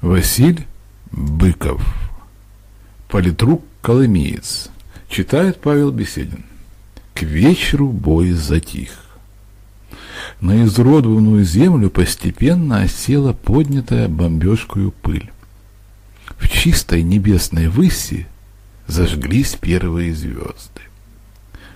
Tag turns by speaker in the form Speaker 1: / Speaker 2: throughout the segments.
Speaker 1: Василь Быков. Политрук Колымиец. Читает Павел Беседин. К вечеру бой затих. На изуродованную землю постепенно осела поднятая бомбежкою пыль. В чистой небесной выси зажглись первые звезды.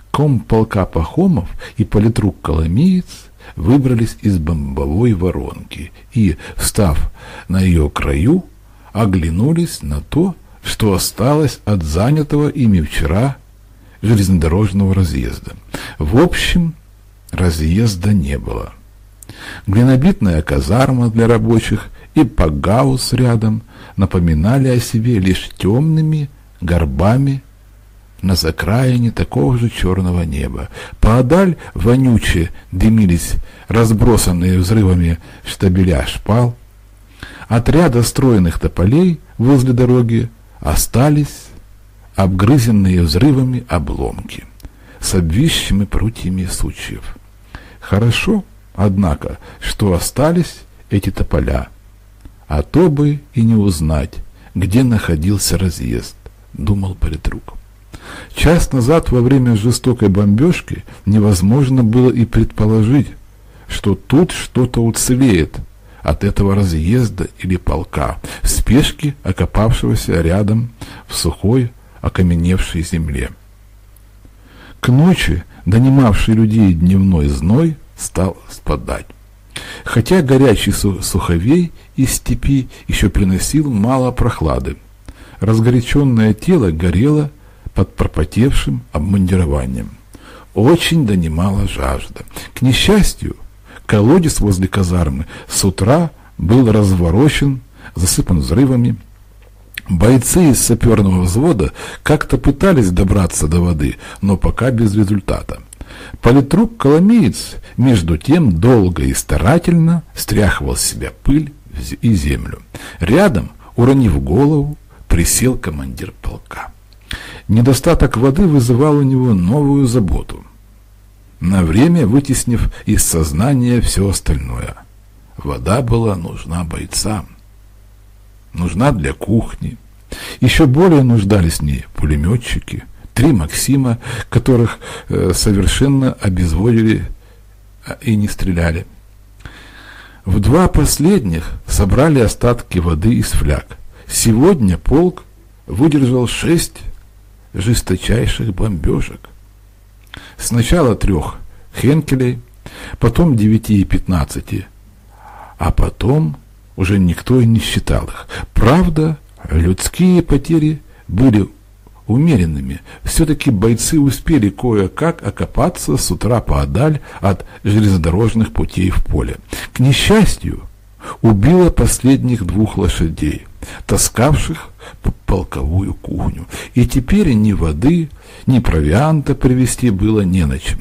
Speaker 1: Комполка Пахомов и политрук Коломиец выбрались из бомбовой воронки и, встав на ее краю, оглянулись на то, что осталось от занятого ими вчера железнодорожного разъезда. В общем, разъезда не было. Глинобитная казарма для рабочих и пагаус рядом напоминали о себе лишь темными горбами на закраине такого же черного неба. Поодаль вонюче дымились разбросанные взрывами штабеля шпал. От ряда стройных тополей возле дороги остались обгрызенные взрывами обломки с обвисшими прутьями сучьев. Хорошо, однако, что остались эти тополя, а то бы и не узнать, где находился разъезд, думал политрук. Час назад во время жестокой бомбежки невозможно было и предположить, что тут что-то уцелеет от этого разъезда или полка, в спешке окопавшегося рядом в сухой, окаменевшей земле. К ночи, донимавший людей дневной зной, стал спадать. Хотя горячий суховей из степи еще приносил мало прохлады. Разгоряченное тело горело под пропотевшим обмундированием. Очень донимала жажда. К несчастью, колодец возле казармы с утра был разворочен, засыпан взрывами. Бойцы из саперного взвода как-то пытались добраться до воды, но пока без результата. Политрук Коломеец, между тем, долго и старательно стряхивал с себя пыль и землю. Рядом, уронив голову, присел командир полка. Недостаток воды вызывал у него новую заботу, на время вытеснив из сознания все остальное. Вода была нужна бойцам, нужна для кухни. Еще более нуждались в ней пулеметчики, три Максима, которых э, совершенно обезводили а, и не стреляли. В два последних собрали остатки воды из фляг. Сегодня полк выдержал шесть жесточайших бомбежек. Сначала трех Хенкелей, потом девяти и пятнадцати, а потом уже никто и не считал их. Правда, людские потери были умеренными. Все-таки бойцы успели кое-как окопаться с утра поодаль от железнодорожных путей в поле. К несчастью, убило последних двух лошадей, таскавших полковую кухню. И теперь ни воды, ни провианта привезти было не на чем.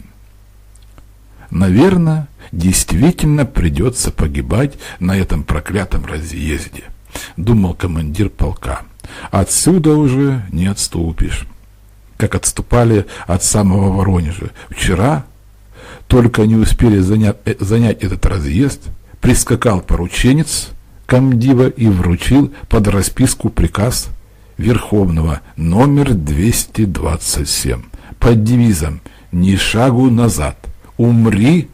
Speaker 1: Наверное, действительно придется погибать на этом проклятом разъезде, думал командир полка. Отсюда уже не отступишь. Как отступали от самого Воронежа. Вчера только они успели занять, э, занять этот разъезд, прискакал порученец комдива и вручил под расписку приказ Верховного номер 227 под девизом «Ни шагу назад, умри,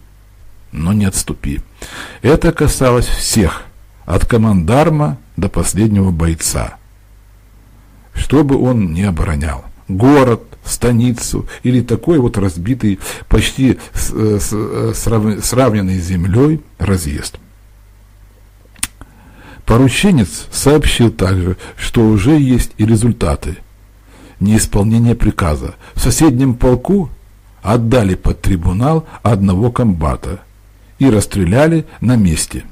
Speaker 1: но не отступи». Это касалось всех, от командарма до последнего бойца, что бы он ни оборонял. Город, станицу или такой вот разбитый, почти сравненный с землей разъезд. Порученец сообщил также, что уже есть и результаты неисполнения приказа. В соседнем полку отдали под трибунал одного комбата и расстреляли на месте.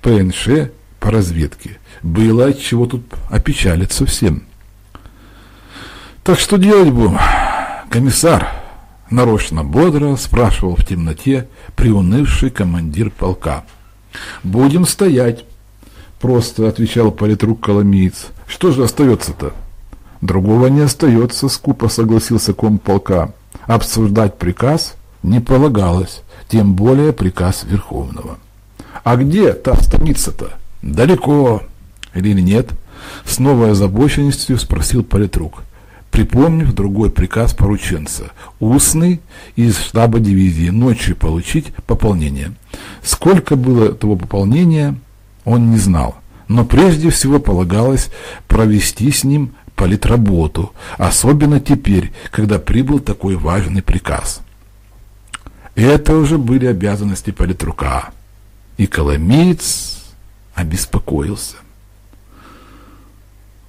Speaker 1: ПНШ по разведке. Было от чего тут опечалиться всем. Так что делать будем, комиссар? Нарочно бодро спрашивал в темноте приунывший командир полка. «Будем стоять», — просто отвечал политрук Коломиец. «Что же остается-то?» «Другого не остается», — скупо согласился комполка. «Обсуждать приказ не полагалось, тем более приказ Верховного». «А где та станица-то?» Далеко или нет? С новой озабоченностью спросил политрук, припомнив другой приказ порученца, устный из штаба дивизии, ночью получить пополнение. Сколько было того пополнения, он не знал, но прежде всего полагалось провести с ним политработу, особенно теперь, когда прибыл такой важный приказ. Это уже были обязанности политрука, и Коломеец обеспокоился.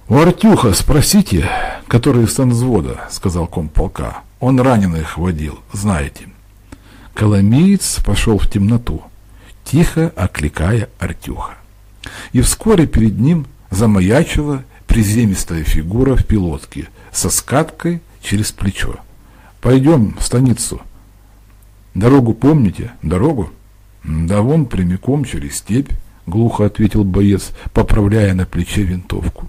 Speaker 1: «У Артюха спросите, который из взвода», — сказал комполка. «Он раненых водил, знаете». Коломеец пошел в темноту, тихо окликая Артюха. И вскоре перед ним замаячила приземистая фигура в пилотке со скаткой через плечо. «Пойдем в станицу. Дорогу помните? Дорогу?» «Да вон прямиком через степь», — глухо ответил боец, поправляя на плече винтовку.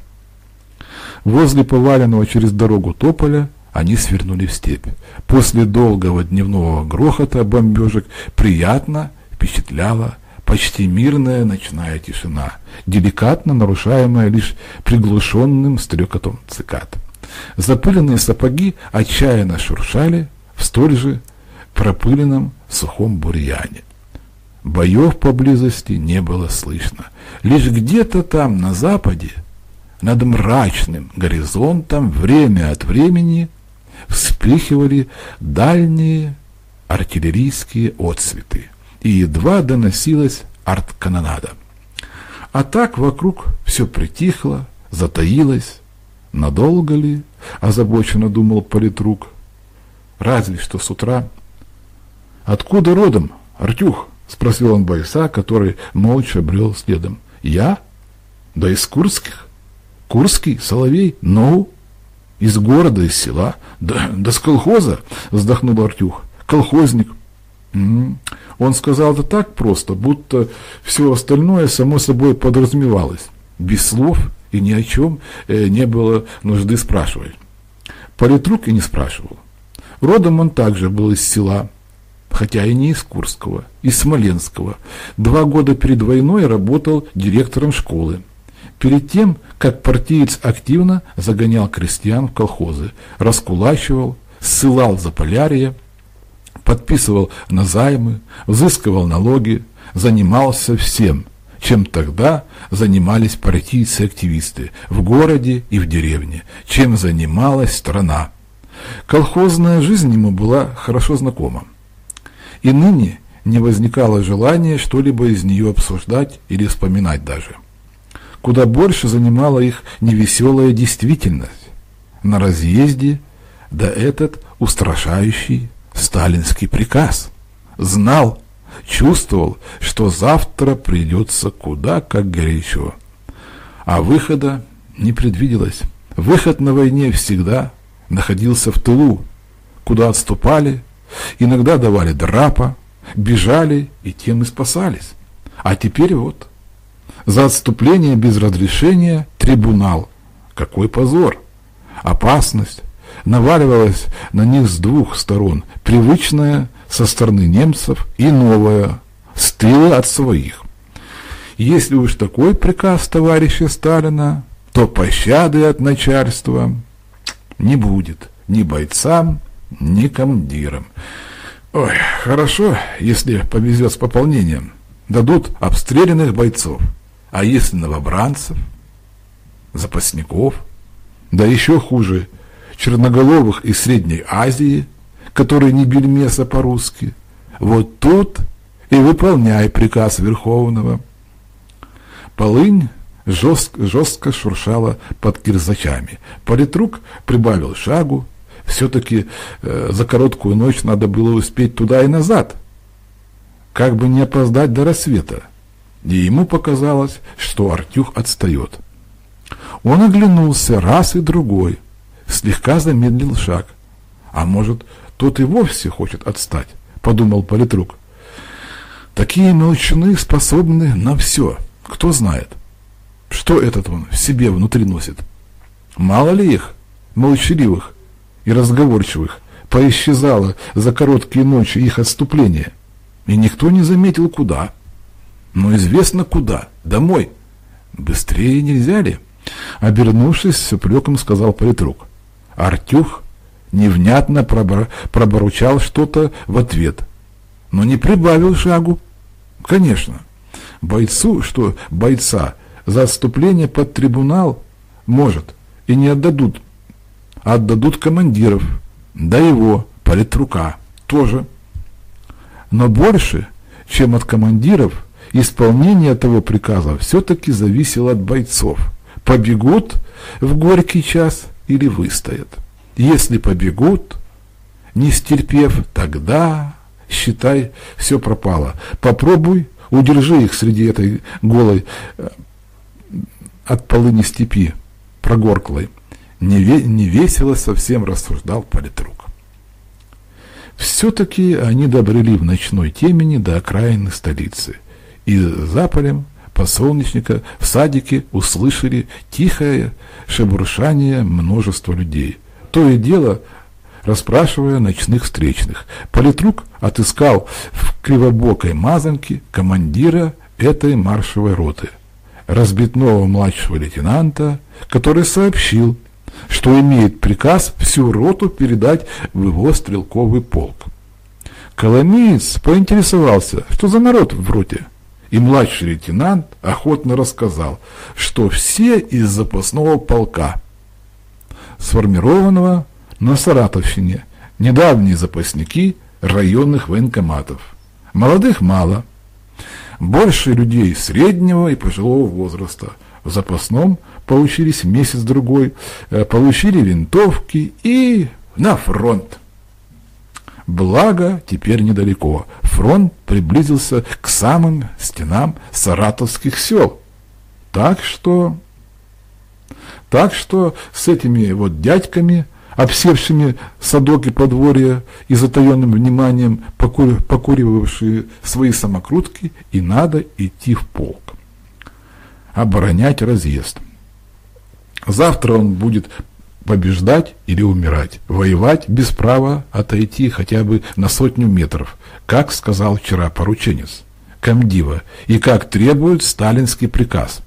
Speaker 1: Возле поваленного через дорогу тополя они свернули в степь. После долгого дневного грохота бомбежек приятно впечатляла почти мирная ночная тишина, деликатно нарушаемая лишь приглушенным стрекотом цикад. Запыленные сапоги отчаянно шуршали в столь же пропыленном сухом бурьяне. Боев поблизости не было слышно. Лишь где-то там, на западе, над мрачным горизонтом время от времени вспыхивали дальние артиллерийские отцветы, и едва доносилась арт-канонада. А так вокруг все притихло, затаилось. Надолго ли? Озабоченно думал политрук. Разве что с утра. Откуда родом, Артюх? Спросил он бойца, который молча брел следом. Я? Да из Курских. Курский, Соловей, ну, из города, из села, да, да с колхоза, вздохнул Артюх. Колхозник. М-м. Он сказал это так просто, будто все остальное само собой подразумевалось. Без слов и ни о чем э, не было нужды спрашивать. Политрук и не спрашивал. Родом он также был из села, хотя и не из Курского, из Смоленского. Два года перед войной работал директором школы. Перед тем, как партиец активно загонял крестьян в колхозы, раскулачивал, ссылал за полярия, подписывал на займы, взыскивал налоги, занимался всем, чем тогда занимались партийцы-активисты в городе и в деревне, чем занималась страна. Колхозная жизнь ему была хорошо знакома. И ныне не возникало желания что-либо из нее обсуждать или вспоминать даже. Куда больше занимала их невеселая действительность. На разъезде, да этот устрашающий сталинский приказ. Знал, чувствовал, что завтра придется куда как горячо. А выхода не предвиделось. Выход на войне всегда находился в тылу, куда отступали, иногда давали драпа, бежали и тем и спасались. А теперь вот, за отступление без разрешения трибунал. Какой позор! Опасность, наваливалась на них с двух сторон, привычная со стороны немцев и новая, с от своих. Если уж такой приказ товарища Сталина, то пощады от начальства не будет ни бойцам, ни командирам. Ой, хорошо, если повезет с пополнением. Дадут обстрелянных бойцов. А если новобранцев, запасников, да еще хуже – черноголовых из Средней Азии, которые не били мясо по-русски. Вот тут и выполняй приказ Верховного. Полынь жестко, жестко шуршала под кирзачами. Политрук прибавил шагу. Все-таки э, за короткую ночь надо было успеть туда и назад, как бы не опоздать до рассвета. И ему показалось, что Артюх отстает. Он оглянулся раз и другой слегка замедлил шаг. А может, тот и вовсе хочет отстать, подумал политрук. Такие молчаны способны на все. Кто знает, что этот он в себе внутри носит. Мало ли их, молчаливых и разговорчивых, поисчезало за короткие ночи их отступления. И никто не заметил, куда. Но известно куда. Домой. Быстрее нельзя ли? Обернувшись, с упреком сказал политрук. Артюх невнятно пробор... проборучал что-то в ответ, но не прибавил шагу. Конечно, бойцу, что бойца за отступление под трибунал может и не отдадут, а отдадут командиров, да его, политрука, тоже. Но больше, чем от командиров, исполнение того приказа все-таки зависело от бойцов. Побегут в горький час или выстоят. Если побегут, не стерпев, тогда, считай, все пропало. Попробуй, удержи их среди этой голой э, от полыни степи, прогорклой. Не, не весело совсем рассуждал политрук. Все-таки они добрели в ночной темени до окраины столицы. И за полем подсолнечника в садике услышали тихое шебуршание множества людей. То и дело расспрашивая ночных встречных. Политрук отыскал в кривобокой мазанке командира этой маршевой роты, разбитного младшего лейтенанта, который сообщил, что имеет приказ всю роту передать в его стрелковый полк. Коломиец поинтересовался, что за народ в роте, и младший лейтенант охотно рассказал, что все из запасного полка, сформированного на Саратовщине, недавние запасники районных военкоматов. Молодых мало, больше людей среднего и пожилого возраста. В запасном получились месяц-другой, э, получили винтовки и на фронт. Благо, теперь недалеко. Фронт приблизился к самым стенам саратовских сел. Так что... Так что с этими вот дядьками, обсевшими садок и подворье и затаенным вниманием покур... покуривавшие свои самокрутки, и надо идти в полк. Оборонять разъезд. Завтра он будет побеждать или умирать, воевать без права отойти хотя бы на сотню метров, как сказал вчера порученец комдива и как требует сталинский приказ.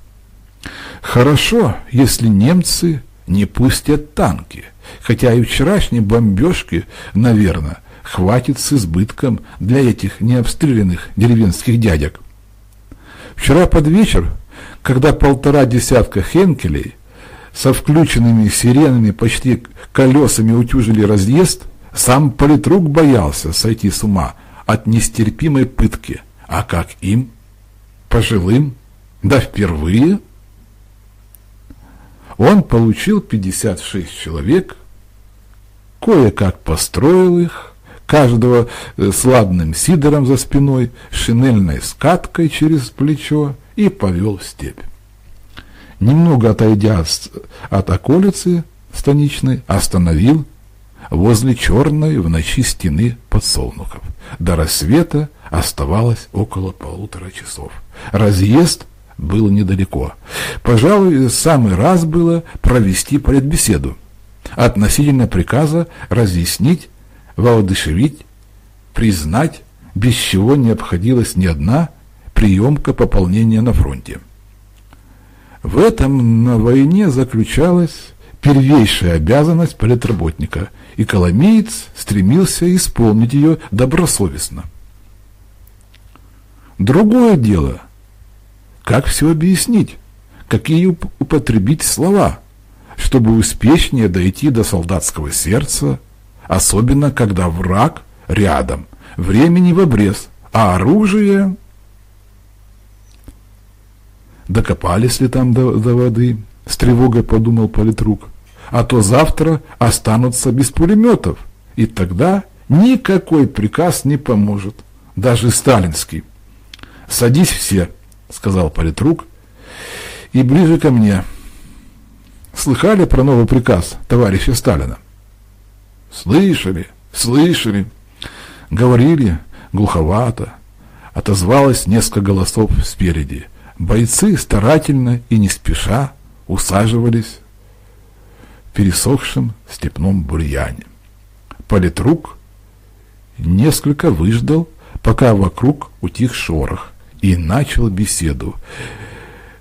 Speaker 1: Хорошо, если немцы не пустят танки, хотя и вчерашней бомбежки, наверное, хватит с избытком для этих необстрелянных деревенских дядек. Вчера под вечер, когда полтора десятка хенкелей со включенными сиренами почти колесами утюжили разъезд, сам политрук боялся сойти с ума от нестерпимой пытки. А как им? Пожилым? Да впервые? Он получил 56 человек, кое-как построил их, каждого э, с ладным сидором за спиной, шинельной скаткой через плечо и повел в степь немного отойдя от околицы станичной, остановил возле черной в ночи стены подсолнухов. До рассвета оставалось около полутора часов. Разъезд был недалеко. Пожалуй, самый раз было провести предбеседу относительно приказа разъяснить, воодушевить, признать, без чего не обходилась ни одна приемка пополнения на фронте. В этом на войне заключалась первейшая обязанность политработника, и Коломеец стремился исполнить ее добросовестно. Другое дело, как все объяснить, какие употребить слова, чтобы успешнее дойти до солдатского сердца, особенно когда враг рядом, времени в обрез, а оружие Докопались ли там до, до воды? С тревогой подумал политрук. А то завтра останутся без пулеметов. И тогда никакой приказ не поможет. Даже сталинский. «Садись все», — сказал политрук, — «и ближе ко мне». Слыхали про новый приказ товарища Сталина? Слышали, слышали. Говорили глуховато. Отозвалось несколько голосов спереди. Бойцы старательно и не спеша усаживались в пересохшем степном бурьяне. Политрук несколько выждал, пока вокруг утих шорох, и начал беседу.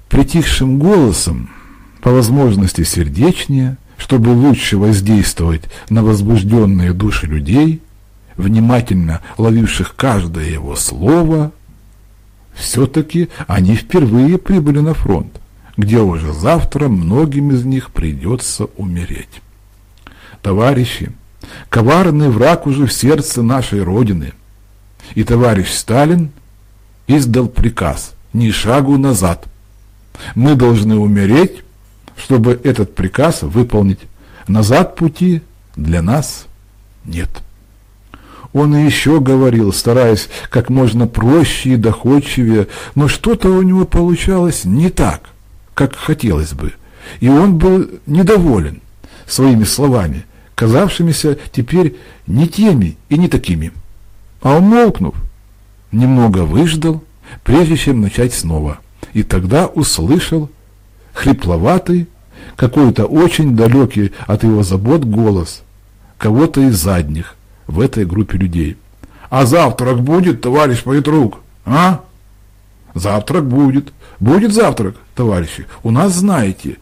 Speaker 1: притихшим голосом, по возможности сердечнее, чтобы лучше воздействовать на возбужденные души людей, внимательно ловивших каждое его слово, все-таки они впервые прибыли на фронт, где уже завтра многим из них придется умереть. Товарищи, коварный враг уже в сердце нашей Родины, и товарищ Сталин издал приказ «ни шагу назад». Мы должны умереть, чтобы этот приказ выполнить. Назад пути для нас нет. Он еще говорил, стараясь как можно проще и доходчивее, но что-то у него получалось не так, как хотелось бы. И он был недоволен своими словами, казавшимися теперь не теми и не такими. А умолкнув, немного выждал, прежде чем начать снова, и тогда услышал хрипловатый, какой-то очень далекий от его забот голос кого-то из задних, в этой группе людей. А завтрак будет, товарищ политрук? А? Завтрак будет. Будет завтрак, товарищи. У нас, знаете,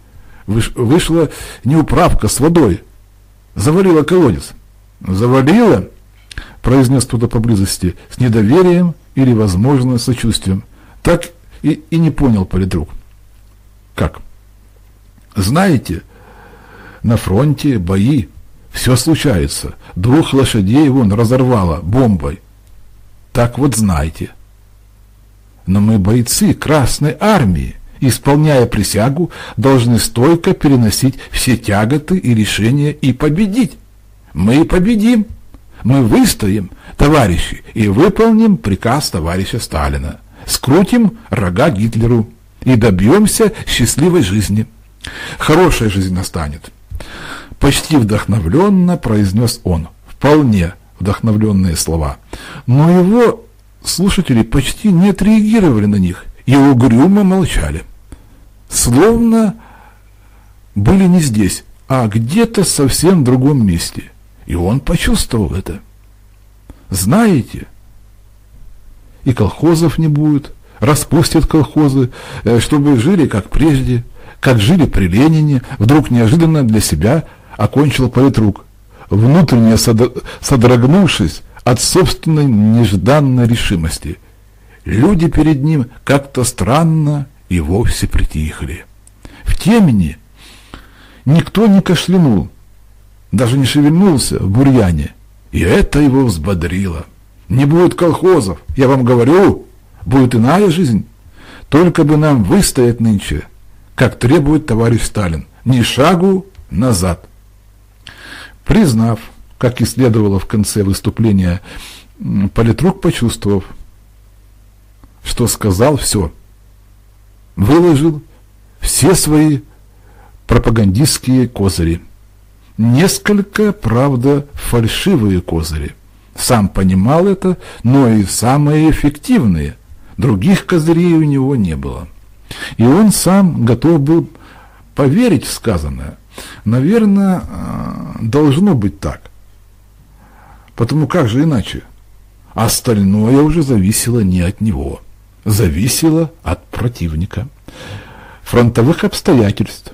Speaker 1: выш, вышла неуправка с водой. Завалила колодец. Завалила? Произнес кто-то поблизости с недоверием или, возможно, сочувствием. Так и, и не понял политрук. Как? Знаете, на фронте бои все случается. Двух лошадей вон разорвало бомбой. Так вот знайте. Но мы бойцы Красной Армии, исполняя присягу, должны стойко переносить все тяготы и решения и победить. Мы победим. Мы выстоим, товарищи, и выполним приказ товарища Сталина. Скрутим рога Гитлеру и добьемся счастливой жизни. Хорошая жизнь настанет. Почти вдохновленно произнес он. Вполне вдохновленные слова. Но его слушатели почти не отреагировали на них и угрюмо молчали. Словно были не здесь, а где-то совсем в другом месте. И он почувствовал это. Знаете, и колхозов не будет, распустят колхозы, э, чтобы жили как прежде, как жили при Ленине, вдруг неожиданно для себя окончил политрук, внутренне содрогнувшись от собственной нежданной решимости. Люди перед ним как-то странно и вовсе притихли. В темени никто не кашлянул, даже не шевельнулся в бурьяне, и это его взбодрило. Не будет колхозов, я вам говорю, будет иная жизнь. Только бы нам выстоять нынче, как требует товарищ Сталин, ни шагу назад. Признав, как и следовало в конце выступления, политрук, почувствовав, что сказал все, выложил все свои пропагандистские козыри. Несколько, правда, фальшивые козыри. Сам понимал это, но и самые эффективные. Других козырей у него не было. И он сам готов был поверить в сказанное – Наверное, э, должно быть так. Потому как же иначе? Остальное уже зависело не от него. Зависело от противника. Фронтовых обстоятельств.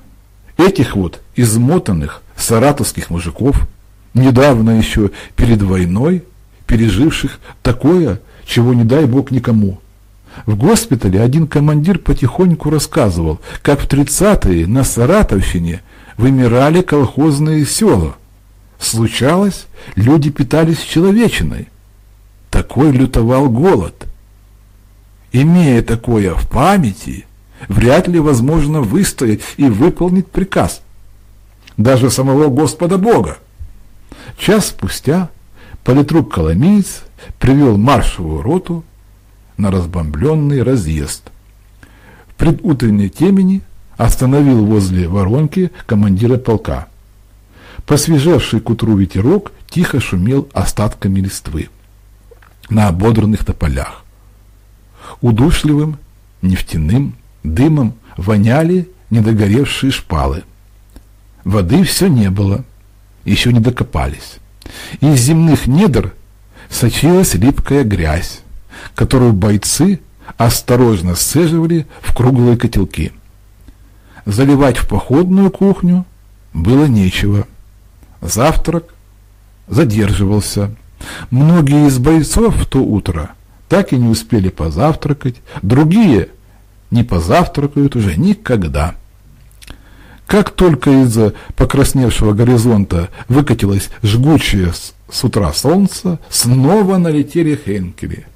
Speaker 1: Этих вот измотанных саратовских мужиков, недавно еще перед войной, переживших такое, чего не дай бог никому. В госпитале один командир потихоньку рассказывал, как в 30-е на Саратовщине вымирали колхозные села. Случалось, люди питались человечиной. Такой лютовал голод. Имея такое в памяти, вряд ли возможно выстоять и выполнить приказ. Даже самого Господа Бога. Час спустя политрук Коломиец привел маршевую роту на разбомбленный разъезд. В предутренней темени остановил возле воронки командира полка. Посвежевший к утру ветерок тихо шумел остатками листвы на ободранных тополях. Удушливым нефтяным дымом воняли недогоревшие шпалы. Воды все не было, еще не докопались. Из земных недр сочилась липкая грязь, которую бойцы осторожно сцеживали в круглые котелки – заливать в походную кухню было нечего. Завтрак задерживался. Многие из бойцов в то утро так и не успели позавтракать, другие не позавтракают уже никогда. Как только из-за покрасневшего горизонта выкатилось жгучее с утра солнце, снова налетели Хенкели.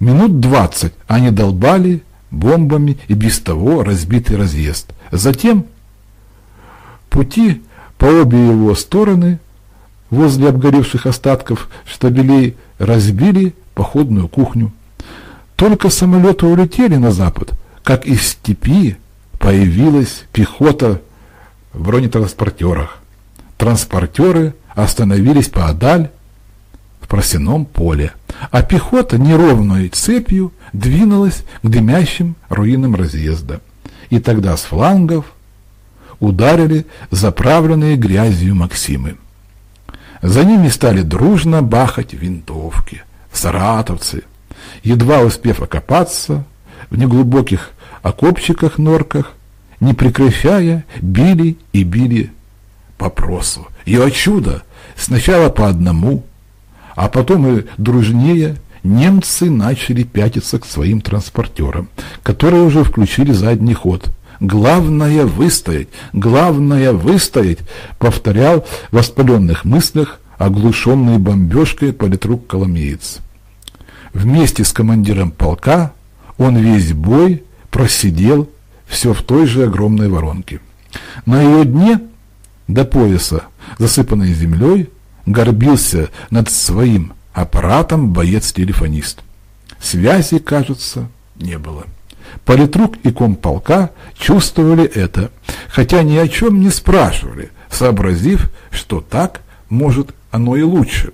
Speaker 1: Минут двадцать они долбали бомбами и без того разбитый разъезд. Затем пути по обе его стороны возле обгоревших остатков штабелей разбили походную кухню. Только самолеты улетели на запад, как из степи появилась пехота в бронетранспортерах. Транспортеры остановились поодаль в просеном поле, а пехота неровной цепью двинулась к дымящим руинам разъезда. И тогда с флангов ударили заправленные грязью Максимы. За ними стали дружно бахать винтовки, саратовцы, едва успев окопаться в неглубоких окопчиках-норках, не прекращая, били и били по просу. И, о чудо, сначала по одному, а потом и дружнее немцы начали пятиться к своим транспортерам, которые уже включили задний ход. «Главное выстоять! Главное выстоять!» повторял в воспаленных мыслях оглушенный бомбежкой политрук Коломеец. Вместе с командиром полка он весь бой просидел все в той же огромной воронке. На ее дне до пояса, засыпанной землей, горбился над своим аппаратом боец-телефонист. Связи, кажется, не было. Политрук и комполка чувствовали это, хотя ни о чем не спрашивали, сообразив, что так может оно и лучше.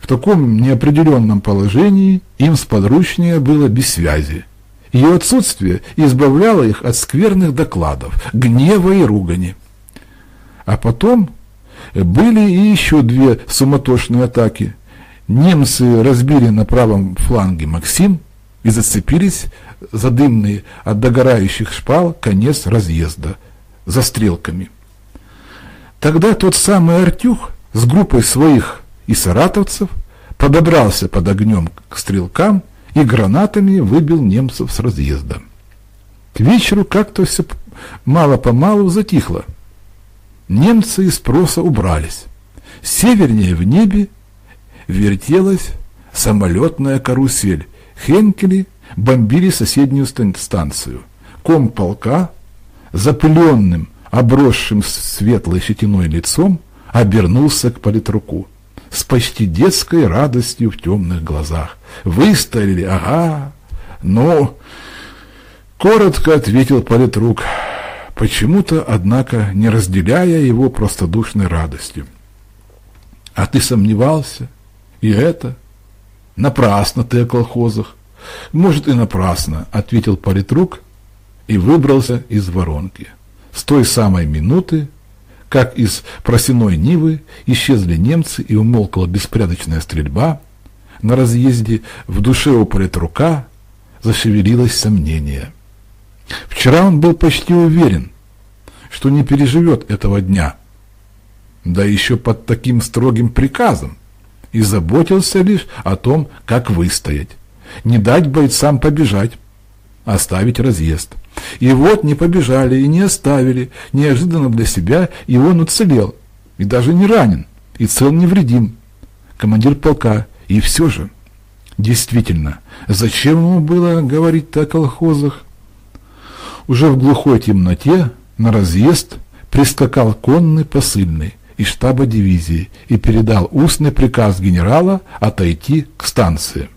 Speaker 1: В таком неопределенном положении им сподручнее было без связи. Ее отсутствие избавляло их от скверных докладов, гнева и ругани. А потом были и еще две суматошные атаки. Немцы разбили на правом фланге Максим и зацепились за дымный от догорающих шпал конец разъезда, за стрелками. Тогда тот самый Артюх с группой своих и саратовцев подобрался под огнем к стрелкам и гранатами выбил немцев с разъезда. К вечеру как-то все мало-помалу затихло. Немцы из спроса убрались. Севернее в небе вертелась самолетная карусель. Хенкели бомбили соседнюю станцию. Комполка, запыленным, обросшим светлой щетиной лицом, обернулся к политруку с почти детской радостью в темных глазах. «Выстояли, ага, ну...» Коротко ответил политрук, почему-то, однако, не разделяя его простодушной радостью. «А ты сомневался? И это?» «Напрасно ты о колхозах». «Может, и напрасно», — ответил политрук и выбрался из воронки. С той самой минуты как из просеной Нивы исчезли немцы и умолкла беспорядочная стрельба, на разъезде в душе у политрука зашевелилось сомнение. Вчера он был почти уверен, что не переживет этого дня, да еще под таким строгим приказом, и заботился лишь о том, как выстоять, не дать бойцам побежать, оставить разъезд. И вот не побежали и не оставили. Неожиданно для себя и он уцелел. И даже не ранен. И цел невредим. Командир полка. И все же. Действительно, зачем ему было говорить о колхозах? Уже в глухой темноте на разъезд прискакал конный посыльный из штаба дивизии и передал устный приказ генерала отойти к станции.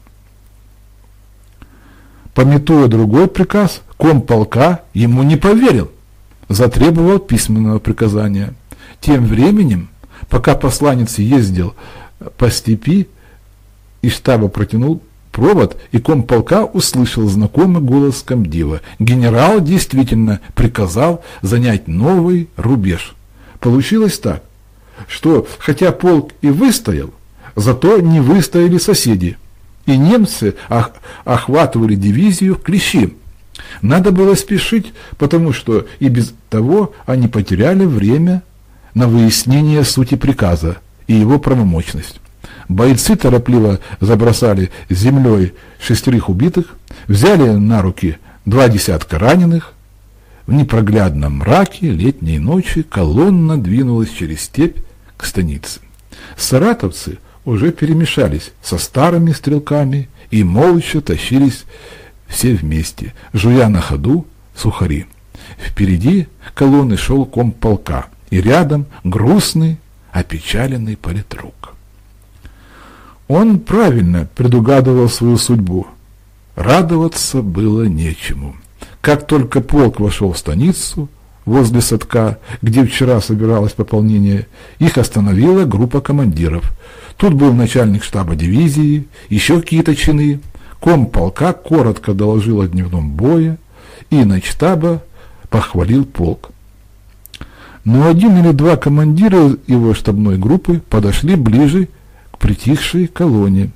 Speaker 1: Пометуя другой приказ, комполка ему не поверил, затребовал письменного приказания. Тем временем, пока посланец ездил по степи, из штаба протянул провод, и комполка услышал знакомый голос комдива. Генерал действительно приказал занять новый рубеж. Получилось так, что хотя полк и выстоял, зато не выстояли соседи – и немцы охватывали дивизию клещи. Надо было спешить, потому что и без того они потеряли время на выяснение сути приказа и его правомочность. Бойцы торопливо забросали землей шестерых убитых, взяли на руки два десятка раненых. В непроглядном мраке летней ночи колонна двинулась через степь к станице. Саратовцы уже перемешались со старыми стрелками и молча тащились все вместе, жуя на ходу сухари. Впереди колонны шел ком полка, и рядом грустный, опечаленный политрук. Он правильно предугадывал свою судьбу. Радоваться было нечему. Как только полк вошел в станицу, возле садка, где вчера собиралось пополнение, их остановила группа командиров. Тут был начальник штаба дивизии, еще какие-то чины. Ком полка коротко доложил о дневном бое, и начтаба похвалил полк. Но один или два командира его штабной группы подошли ближе к притихшей колонне.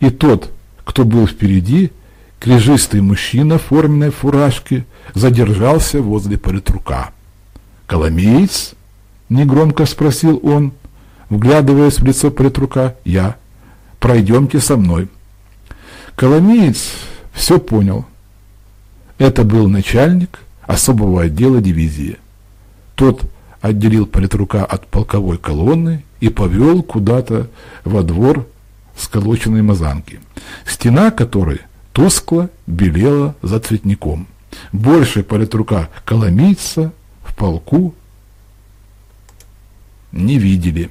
Speaker 1: И тот, кто был впереди, крежистый мужчина в форменной фуражке, задержался возле политрука. «Коломеец?» — негромко спросил он, вглядываясь в лицо политрука. «Я. Пройдемте со мной». Коломеец все понял. Это был начальник особого отдела дивизии. Тот отделил политрука от полковой колонны и повел куда-то во двор сколоченной мазанки, стена которой тускло белела за цветником. Больше политрука коломийца в полку не видели.